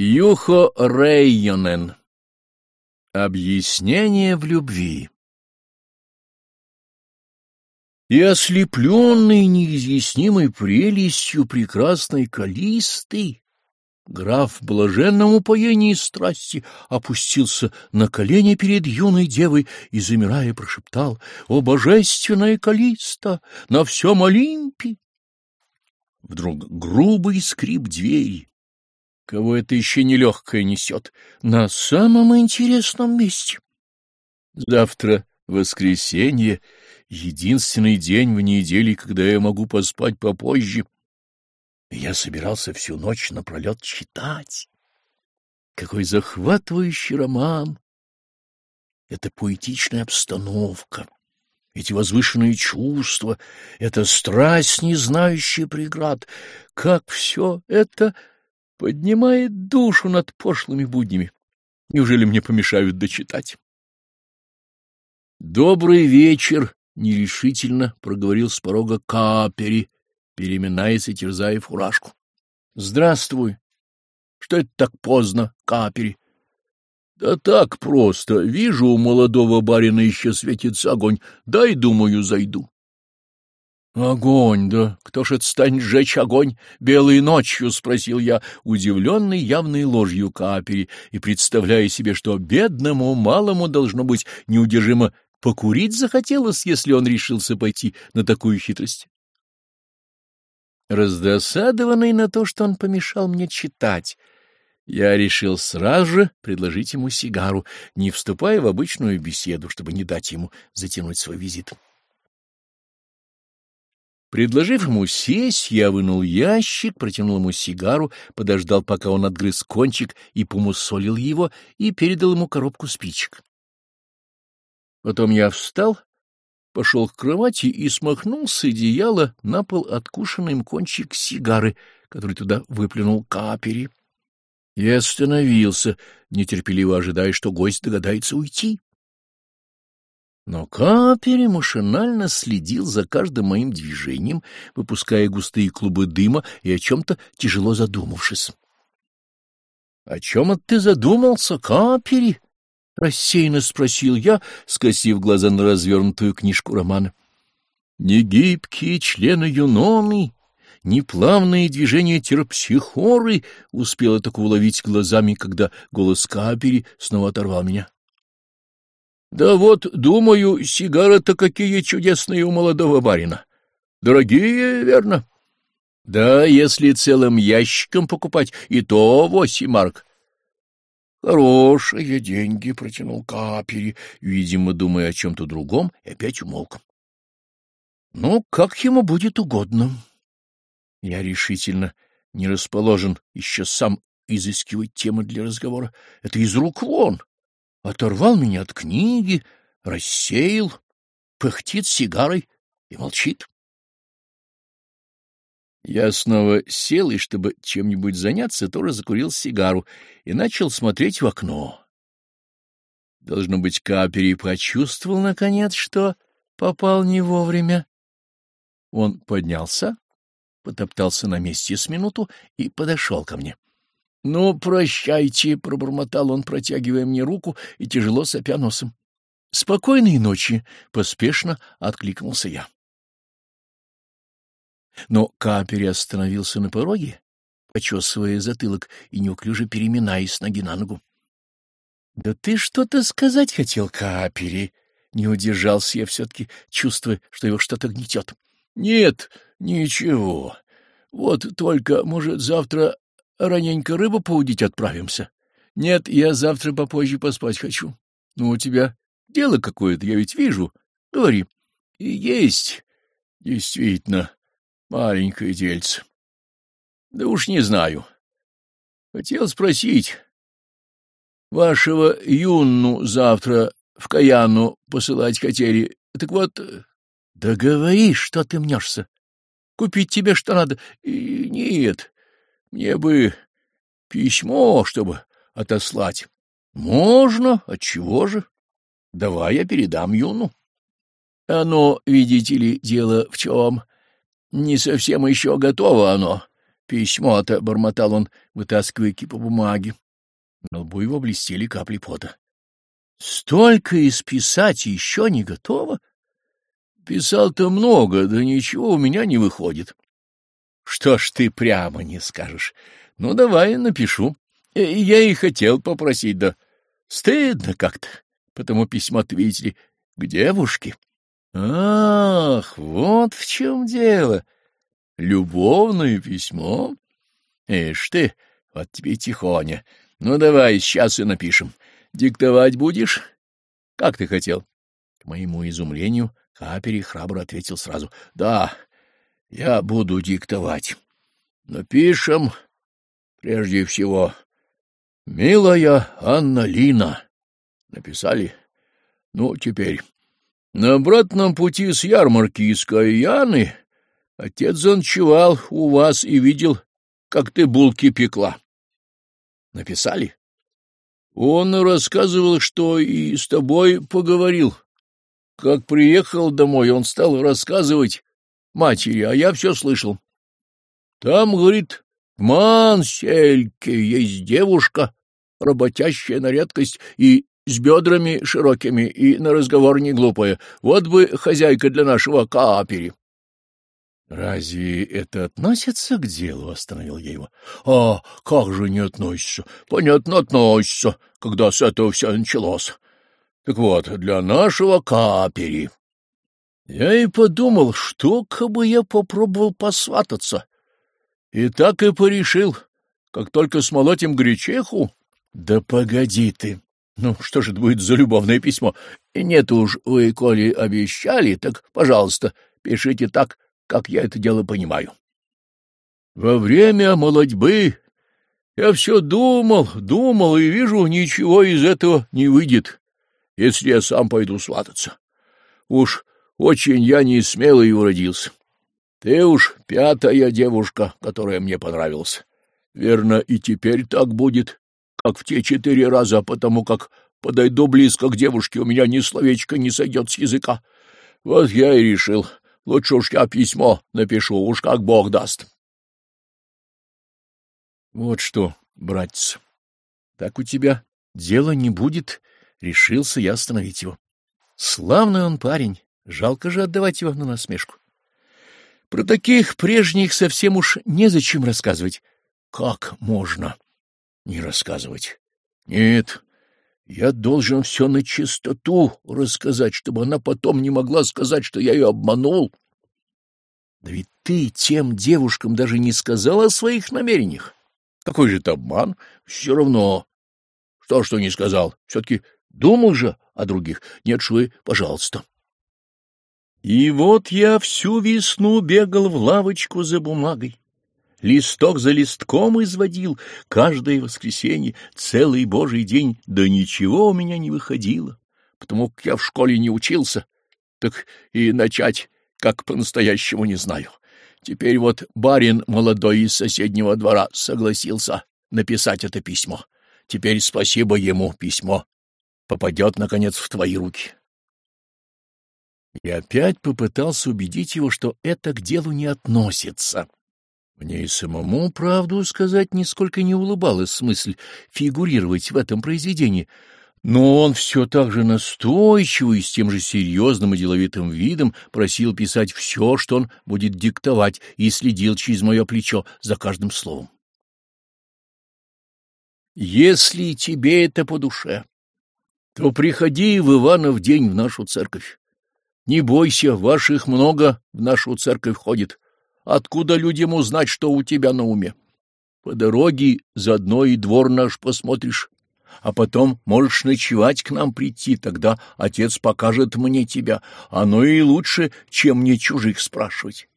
Юхо Реййонен. Объяснение в любви. И ослепленный неизъяснимой прелестью прекрасной Калисты, граф в блаженном упоении страсти опустился на колени перед юной девой и, замирая, прошептал «О, божественная Калиста, на всем Олимпе!» Вдруг грубый скрип двери, Кого это еще нелегкое несет? На самом интересном месте. Завтра воскресенье, единственный день в неделе, когда я могу поспать попозже. Я собирался всю ночь напролет читать. Какой захватывающий роман! Это поэтичная обстановка, эти возвышенные чувства, эта страсть, не знающая преград. Как все это поднимает душу над пошлыми буднями. Неужели мне помешают дочитать? «Добрый вечер!» — нерешительно проговорил с порога Капери, переминаясь и терзая фуражку. «Здравствуй! Что это так поздно, Капери?» «Да так просто. Вижу, у молодого барина еще светится огонь. Дай, думаю, зайду». «Огонь, да кто ж это станет сжечь огонь белой ночью?» — спросил я, удивленный явной ложью капери и представляя себе, что бедному малому должно быть неудержимо покурить захотелось, если он решился пойти на такую хитрость. Раздосадованный на то, что он помешал мне читать, я решил сразу же предложить ему сигару, не вступая в обычную беседу, чтобы не дать ему затянуть свой визит. Предложив ему сесть, я вынул ящик, протянул ему сигару, подождал, пока он отгрыз кончик и помусолил его, и передал ему коробку спичек. Потом я встал, пошел к кровати и смахнул с одеяла на пол откушенный им кончик сигары, который туда выплюнул капери. Я остановился, нетерпеливо ожидая, что гость догадается уйти. Но Капери машинально следил за каждым моим движением, выпуская густые клубы дыма и о чем-то тяжело задумавшись. — О чем это ты задумался, Капери? — рассеянно спросил я, скосив глаза на развернутую книжку романа. — Не гибкие члены юноны, не плавные движения терпсихоры успела так уловить глазами, когда голос Капери снова оторвал меня. — да вот, думаю, сигары-то какие чудесные у молодого барина. Дорогие, верно? Да, если целым ящиком покупать, и то восемь марк. Хорошие деньги, — протянул Капери, видимо, думая о чем-то другом, и опять умолк. Ну, как ему будет угодно. Я решительно не расположен еще сам изыскивать темы для разговора. Это из рук вон оторвал меня от книги, рассеял, пыхтит сигарой и молчит. Я снова сел, и, чтобы чем-нибудь заняться, тоже закурил сигару и начал смотреть в окно. Должно быть, Капери почувствовал, наконец, что попал не вовремя. Он поднялся, потоптался на месте с минуту и подошел ко мне. — Ну, прощайте, — пробормотал он, протягивая мне руку и тяжело сопя носом. — Спокойной ночи, — поспешно откликнулся я. Но Капери остановился на пороге, почесывая затылок и неуклюже переминаясь ноги на ногу. — Да ты что-то сказать хотел, Капери? Не удержался я все-таки, чувствуя, что его что-то гнетет. — Нет, ничего. Вот только, может, завтра Раненько рыбу поудить отправимся. Нет, я завтра попозже поспать хочу. Ну, у тебя дело какое-то, я ведь вижу. Говори. И есть, действительно, маленькое дельце. Да уж не знаю. Хотел спросить. Вашего Юнну завтра в Каяну посылать хотели. Так вот, да что ты мнешься. Купить тебе что надо. И нет, мне бы письмо, чтобы отослать. Можно, отчего же? Давай я передам Юну. Оно, видите ли, дело в чем? Не совсем еще готово оно. письмо-то, — бормотал он, вытаскивая кипу бумаги. На лбу его блестели капли пота. — Столько исписать еще не готово? Писал-то много, да ничего у меня не выходит. — Что ж ты прямо не скажешь? Ну, давай напишу. Э, я и хотел попросить, да стыдно как-то, потому письмо-то, к девушке. Ах, вот в чем дело. Любовное письмо? Ишь ты, вот тебе тихоня. Ну, давай, сейчас и напишем. Диктовать будешь? Как ты хотел? К моему изумлению Капери храбро ответил сразу. Да, я буду диктовать. Напишем прежде всего «Милая Анна Лина». Написали? Ну, теперь. На обратном пути с ярмарки из Каяны отец заночевал у вас и видел, как ты булки пекла. Написали? Он рассказывал, что и с тобой поговорил. Как приехал домой, он стал рассказывать матери, а я все слышал. Там, говорит, в Мансельке есть девушка, работящая на редкость и с бедрами широкими, и на разговор не глупая. Вот бы хозяйка для нашего каапери. — Разве это относится к делу? — остановил я его. — А как же не относится? Понятно, относится, когда с этого все началось. Так вот, для нашего капери. Я и подумал, что как бы я попробовал посвататься. И так и порешил, как только смолотим гречеху. Да погоди ты! Ну, что же это будет за любовное письмо? Нет уж, вы, коли обещали, так, пожалуйста, пишите так, как я это дело понимаю. Во время молодьбы я все думал, думал, и вижу, ничего из этого не выйдет, если я сам пойду свататься. Уж очень я не смелый уродился. Ты уж пятая девушка, которая мне понравилась. Верно, и теперь так будет, как в те четыре раза, потому как подойду близко к девушке, у меня ни словечко не сойдет с языка. Вот я и решил, лучше уж я письмо напишу, уж как Бог даст. Вот что, братец, так у тебя дела не будет, решился я остановить его. Славный он парень, жалко же отдавать его на насмешку. Про таких прежних совсем уж незачем рассказывать. Как можно? не рассказывать. Нет, я должен все на чистоту рассказать, чтобы она потом не могла сказать, что я ее обманул. Да ведь ты тем девушкам даже не сказал о своих намерениях. Какой же это обман? Все равно. Что, что не сказал? Все-таки думал же о других. Нет, швы, пожалуйста. И вот я всю весну бегал в лавочку за бумагой листок за листком изводил, каждое воскресенье, целый божий день, да ничего у меня не выходило, потому как я в школе не учился, так и начать как по-настоящему не знаю. Теперь вот барин молодой из соседнего двора согласился написать это письмо. Теперь спасибо ему письмо. Попадет, наконец, в твои руки. И опять попытался убедить его, что это к делу не относится. Мне и самому, правду сказать, нисколько не улыбалась мысль фигурировать в этом произведении, но он все так же настойчиво и с тем же серьезным и деловитым видом просил писать все, что он будет диктовать, и следил через мое плечо за каждым словом. «Если тебе это по душе, то приходи в Иванов день в нашу церковь. Не бойся, ваших много в нашу церковь ходит» Откуда людям узнать, что у тебя на уме? По дороге заодно и двор наш посмотришь, а потом можешь ночевать к нам прийти, тогда отец покажет мне тебя. Оно и лучше, чем мне чужих спрашивать.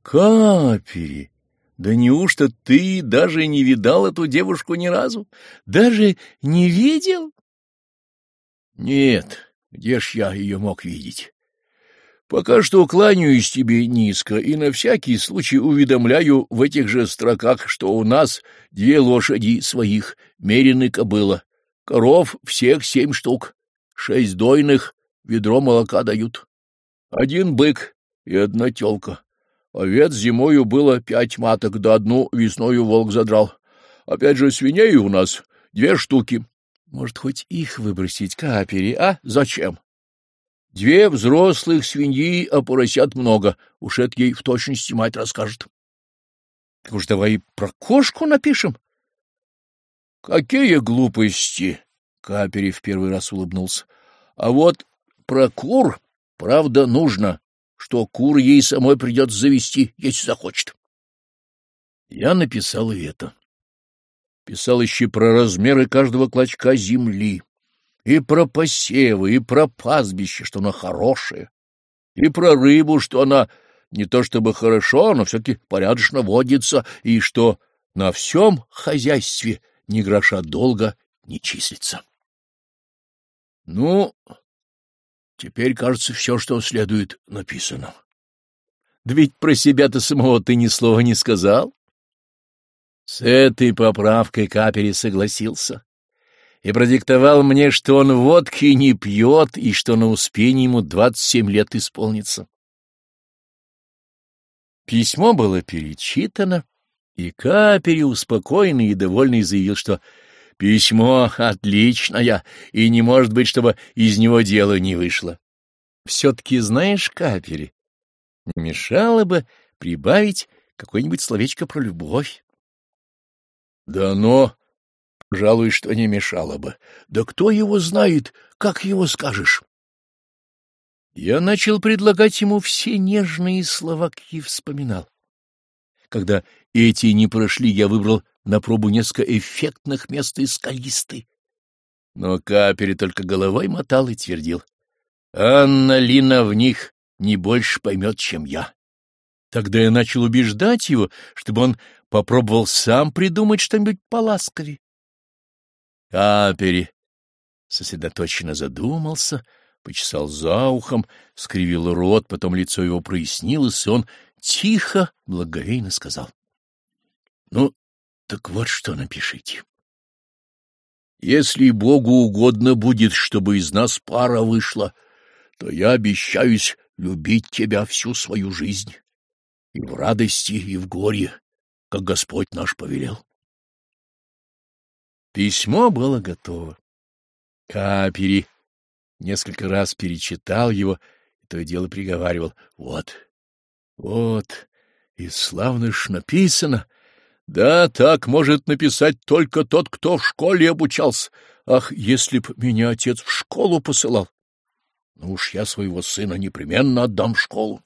Капери, да неужто ты даже не видал эту девушку ни разу? Даже не видел? Нет, где ж я ее мог видеть? Пока что кланяюсь тебе низко и на всякий случай уведомляю в этих же строках, что у нас две лошади своих, мерены кобыла, коров всех семь штук, шесть дойных, ведро молока дают, один бык и одна телка. Овец зимою было пять маток, да одну весною волк задрал. Опять же, свиней у нас две штуки. Может, хоть их выбросить капери, а? Зачем? Две взрослых свиньи, а поросят много. Уж это ей в точности мать расскажет. Уж давай про кошку напишем. Какие глупости! Капери в первый раз улыбнулся. А вот про кур, правда, нужно, что кур ей самой придется завести, если захочет. Я написал и это. Писал еще про размеры каждого клочка земли, и про посевы, и про пастбище, что оно хорошее, и про рыбу, что она не то чтобы хорошо, но все-таки порядочно водится, и что на всем хозяйстве ни гроша долго не числится. Ну, теперь, кажется, все, что следует, написано. Да ведь про себя-то самого ты ни слова не сказал. С этой поправкой Капери согласился и продиктовал мне, что он водки не пьет и что на Успении ему двадцать семь лет исполнится. Письмо было перечитано, и Капери, успокоенный и довольный, заявил, что письмо отличное, и не может быть, чтобы из него дело не вышло. Все-таки знаешь, Капери, не мешало бы прибавить какое-нибудь словечко про любовь. Да но, пожалуй, что не мешало бы. Да кто его знает, как его скажешь? Я начал предлагать ему все нежные слова, какие вспоминал. Когда эти не прошли, я выбрал на пробу несколько эффектных мест и скалистой. Но Капери только головой мотал и твердил. Анна Лина в них не больше поймет, чем я. Тогда я начал убеждать его, чтобы он попробовал сам придумать что-нибудь поласковее. Капери сосредоточенно задумался — почесал за ухом, скривил рот, потом лицо его прояснилось, и он тихо, благовейно сказал. — Ну, так вот что напишите. Если Богу угодно будет, чтобы из нас пара вышла, то я обещаюсь любить тебя всю свою жизнь, и в радости, и в горе, как Господь наш повелел. Письмо было готово. Капери несколько раз перечитал его, и то и дело приговаривал. Вот, вот, и славно ж написано. Да, так может написать только тот, кто в школе обучался. Ах, если б меня отец в школу посылал! Ну уж я своего сына непременно отдам в школу.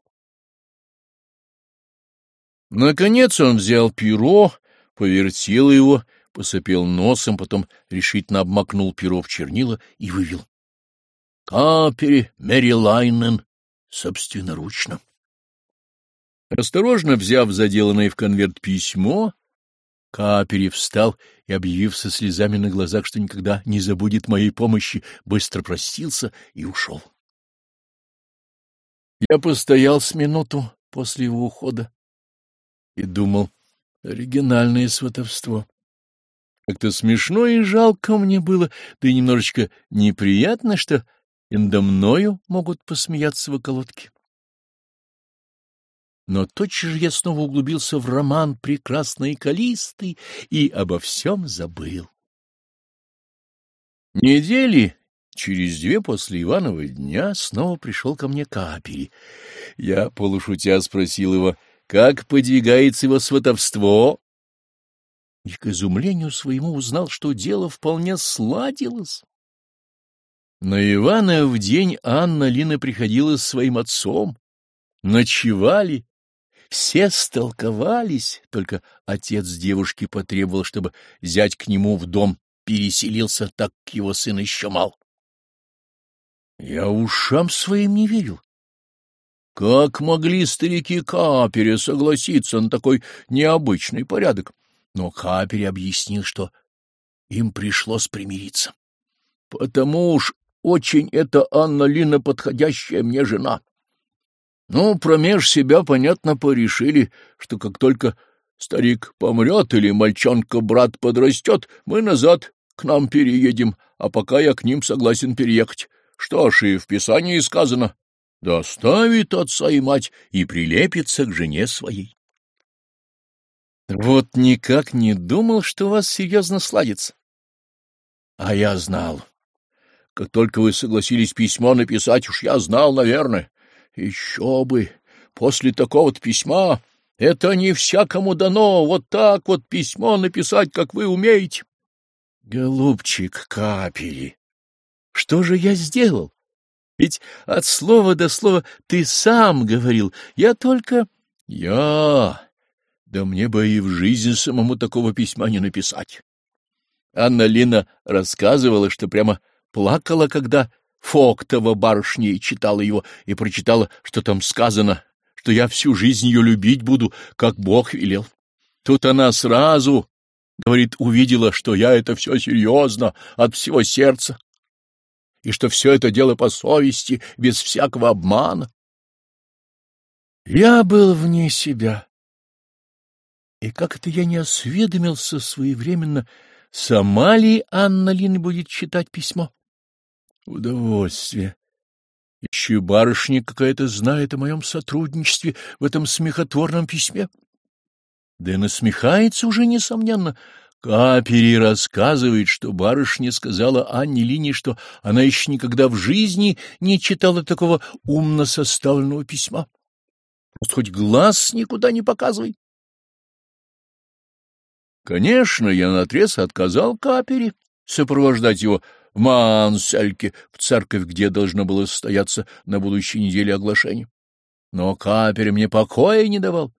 Наконец он взял перо, повертел его, посопел носом, потом решительно обмакнул перо в чернила и вывел. Капери Мерилайнен собственноручно. Осторожно взяв заделанное в конверт письмо, Капери встал и, объявив со слезами на глазах, что никогда не забудет моей помощи, быстро простился и ушел. Я постоял с минуту после его ухода и думал, оригинальное сватовство. Как-то смешно и жалко мне было, да и немножечко неприятно, что и надо мною могут посмеяться в околотке. Но тотчас же я снова углубился в роман прекрасный Калисты и обо всем забыл. Недели через две после Иванова дня снова пришел ко мне Капери. Я, полушутя, спросил его, как подвигается его сватовство, и к изумлению своему узнал, что дело вполне сладилось. На Ивана в день Анна Лина приходила с своим отцом. Ночевали, все столковались, только отец девушки потребовал, чтобы зять к нему в дом переселился, так как его сын еще мал. Я ушам своим не верил. Как могли старики Капере согласиться на такой необычный порядок? Но Капере объяснил, что им пришлось примириться. Потому уж очень эта Анна Лина подходящая мне жена. Ну, промеж себя, понятно, порешили, что как только старик помрет или мальчонка-брат подрастет, мы назад к нам переедем, а пока я к ним согласен переехать. Что ж, и в Писании сказано, доставит отца и мать и прилепится к жене своей. Вот никак не думал, что у вас серьезно сладится. А я знал. Как только вы согласились письмо написать, уж я знал, наверное. Еще бы! После такого-то письма это не всякому дано вот так вот письмо написать, как вы умеете. Голубчик Капели, что же я сделал? Ведь от слова до слова ты сам говорил, я только... Я... Да мне бы и в жизни самому такого письма не написать. Анна Лина рассказывала, что прямо плакала, когда Фоктова барышня читала его и прочитала, что там сказано, что я всю жизнь ее любить буду, как Бог велел. Тут она сразу, говорит, увидела, что я это все серьезно, от всего сердца, и что все это дело по совести, без всякого обмана. Я был вне себя. И как это я не осведомился своевременно, сама ли Анна Лин будет читать письмо? Удовольствие. Еще барышня какая-то знает о моем сотрудничестве в этом смехотворном письме. Да и насмехается уже, несомненно. Капери рассказывает, что барышня сказала Анне Лине, что она еще никогда в жизни не читала такого умно составленного письма. Просто хоть глаз никуда не показывай. Конечно, я наотрез отказал Капери сопровождать его в Мансельке, в церковь, где должно было состояться на будущей неделе оглашение. Но Капери мне покоя не давал.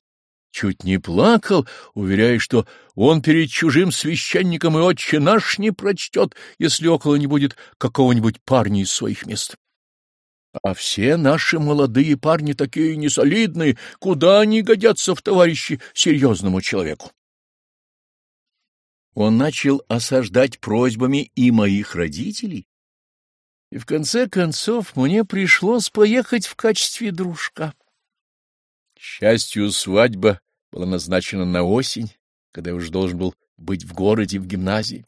Чуть не плакал, уверяя, что он перед чужим священником и отче наш не прочтет, если около не будет какого-нибудь парня из своих мест. А все наши молодые парни такие несолидные, куда они годятся в товарищи серьезному человеку? Он начал осаждать просьбами и моих родителей, и в конце концов мне пришлось поехать в качестве дружка. К счастью, свадьба была назначена на осень, когда я уже должен был быть в городе в гимназии.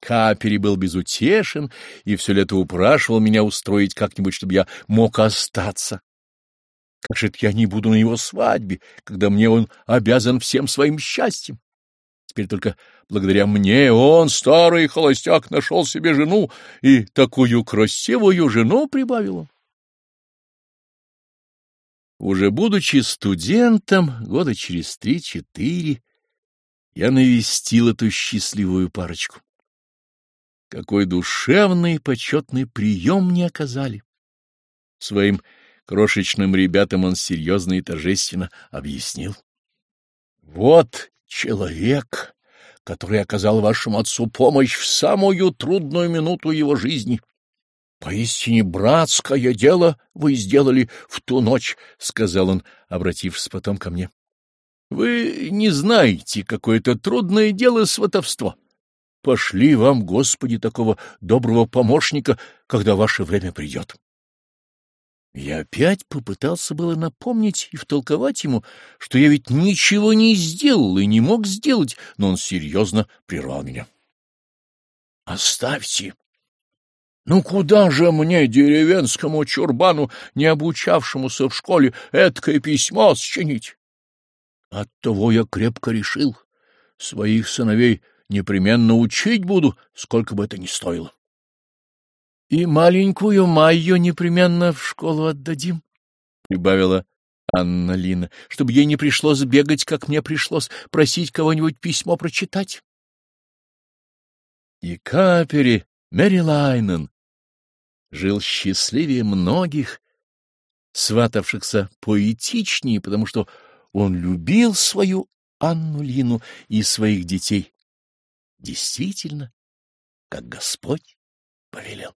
Капери был безутешен и все лето упрашивал меня устроить как-нибудь, чтобы я мог остаться. Как же я не буду на его свадьбе, когда мне он обязан всем своим счастьем? Теперь только благодаря мне он, старый холостяк, нашел себе жену, и такую красивую жену прибавил он. Уже будучи студентом, года через три-четыре, я навестил эту счастливую парочку. Какой душевный и почетный прием мне оказали. Своим крошечным ребятам он серьезно и торжественно объяснил. Вот человек, который оказал вашему отцу помощь в самую трудную минуту его жизни. Поистине братское дело вы сделали в ту ночь, — сказал он, обратившись потом ко мне. Вы не знаете, какое это трудное дело сватовство. Пошли вам, Господи, такого доброго помощника, когда ваше время придет. Я опять попытался было напомнить и втолковать ему, что я ведь ничего не сделал и не мог сделать, но он серьезно прервал меня. — Оставьте! Ну куда же мне, деревенскому чурбану, не обучавшемуся в школе, эткое письмо счинить? Оттого я крепко решил, своих сыновей непременно учить буду, сколько бы это ни стоило. И маленькую Майю непременно в школу отдадим, — прибавила Анна Лина, — чтобы ей не пришлось бегать, как мне пришлось, просить кого-нибудь письмо прочитать. И Капери Мэрилайнен жил счастливее многих, сватавшихся поэтичнее, потому что он любил свою Анну Лину и своих детей. Действительно, как Господь повелел.